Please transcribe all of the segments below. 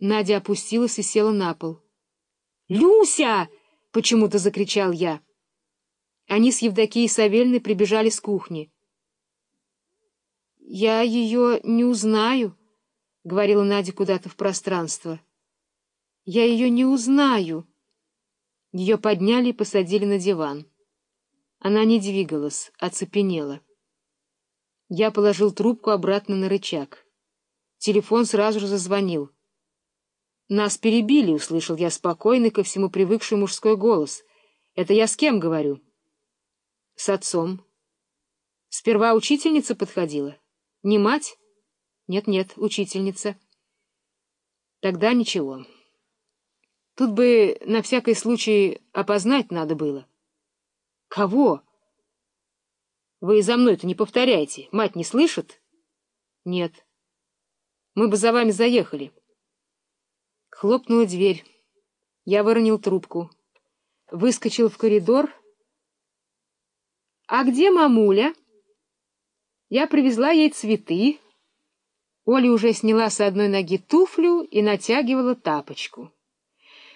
Надя опустилась и села на пол. «Люся!» — почему-то закричал я. Они с Евдокией Савельной прибежали с кухни. «Я ее не узнаю», — говорила Надя куда-то в пространство. «Я ее не узнаю». Ее подняли и посадили на диван. Она не двигалась, оцепенела. Я положил трубку обратно на рычаг. Телефон сразу же зазвонил. «Нас перебили», — услышал я спокойный, ко всему привыкший мужской голос. «Это я с кем говорю?» «С отцом». «Сперва учительница подходила?» «Не мать?» «Нет-нет, учительница». «Тогда ничего. Тут бы на всякий случай опознать надо было». «Кого?» «Вы за мной-то не повторяйте. Мать не слышит?» «Нет. Мы бы за вами заехали». Хлопнула дверь. Я выронил трубку. Выскочил в коридор. «А где мамуля?» Я привезла ей цветы. Оля уже сняла с одной ноги туфлю и натягивала тапочку.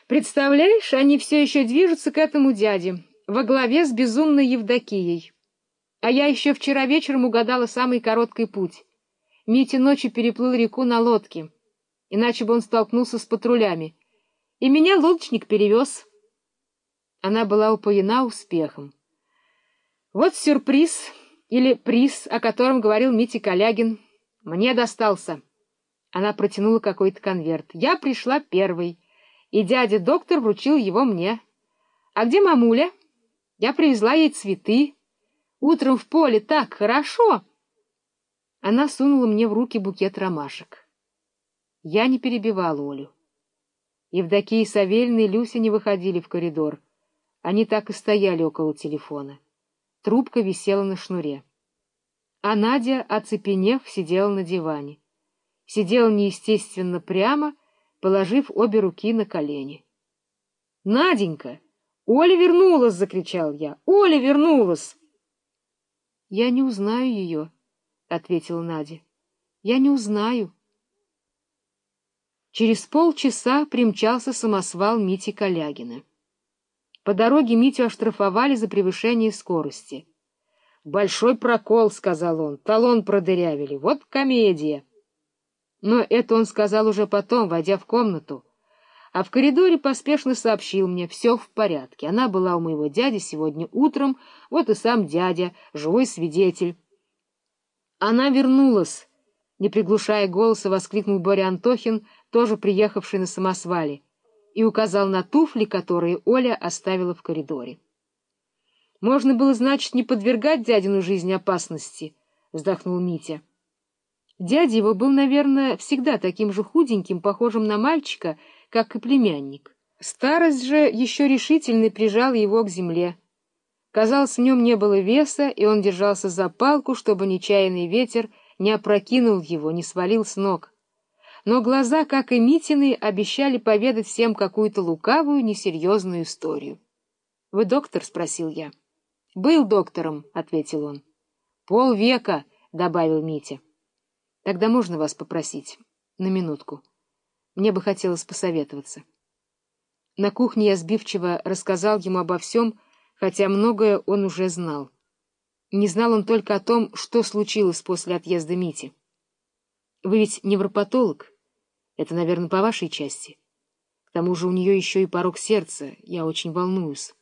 Представляешь, они все еще движутся к этому дяде, во главе с безумной Евдокией. А я еще вчера вечером угадала самый короткий путь. Митя ночью переплыл реку на лодке иначе бы он столкнулся с патрулями. И меня лодочник перевез. Она была упоена успехом. Вот сюрприз или приз, о котором говорил Митя Калягин. Мне достался. Она протянула какой-то конверт. Я пришла первой, и дядя-доктор вручил его мне. А где мамуля? Я привезла ей цветы. Утром в поле так хорошо. Она сунула мне в руки букет ромашек. Я не перебивал Олю. Евдокия Савельна и Люся не выходили в коридор. Они так и стояли около телефона. Трубка висела на шнуре. А Надя, оцепенев, сидела на диване. Сидела неестественно прямо, положив обе руки на колени. — Наденька! Оля вернулась! — закричал я. — Оля вернулась! — Я не узнаю ее, — ответила Надя. — Я не узнаю. Через полчаса примчался самосвал Мити Калягина. По дороге Митю оштрафовали за превышение скорости. «Большой прокол», — сказал он, — «талон продырявили. Вот комедия». Но это он сказал уже потом, войдя в комнату. А в коридоре поспешно сообщил мне, все в порядке. Она была у моего дяди сегодня утром, вот и сам дядя, живой свидетель. Она вернулась, — не приглушая голоса, воскликнул Боря Антохин, тоже приехавший на самосвале, и указал на туфли, которые Оля оставила в коридоре. «Можно было, значит, не подвергать дядину жизни опасности», — вздохнул Митя. Дядя его был, наверное, всегда таким же худеньким, похожим на мальчика, как и племянник. Старость же еще решительно прижала его к земле. Казалось, в нем не было веса, и он держался за палку, чтобы нечаянный ветер не опрокинул его, не свалил с ног но глаза, как и Митины, обещали поведать всем какую-то лукавую, несерьезную историю. — Вы доктор? — спросил я. — Был доктором, — ответил он. — Полвека, — добавил Митя. — Тогда можно вас попросить? На минутку. Мне бы хотелось посоветоваться. На кухне я сбивчиво рассказал ему обо всем, хотя многое он уже знал. Не знал он только о том, что случилось после отъезда Мити. Вы ведь невропатолог? Это, наверное, по вашей части. К тому же у нее еще и порог сердца. Я очень волнуюсь.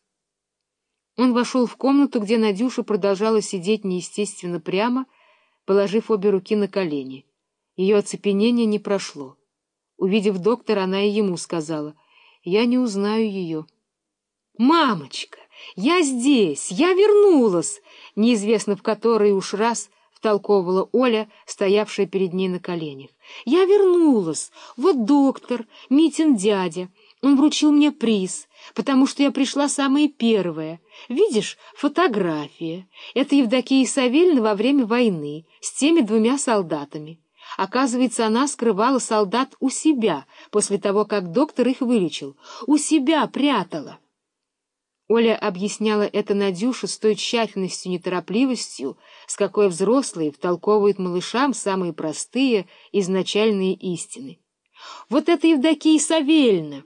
Он вошел в комнату, где Надюша продолжала сидеть неестественно прямо, положив обе руки на колени. Ее оцепенение не прошло. Увидев доктора, она и ему сказала, «Я не узнаю ее». «Мамочка, я здесь, я вернулась!» Неизвестно в который уж раз втолковывала Оля, стоявшая перед ней на коленях. «Я вернулась. Вот доктор, Митин дядя. Он вручил мне приз, потому что я пришла самая первая. Видишь, фотография. Это Евдокия Савельевна во время войны с теми двумя солдатами. Оказывается, она скрывала солдат у себя после того, как доктор их вылечил. У себя прятала. Оля объясняла это Надюше с той тщательностью неторопливостью, с какой взрослые втолковывают малышам самые простые изначальные истины. Вот это Евдокия Савельевна!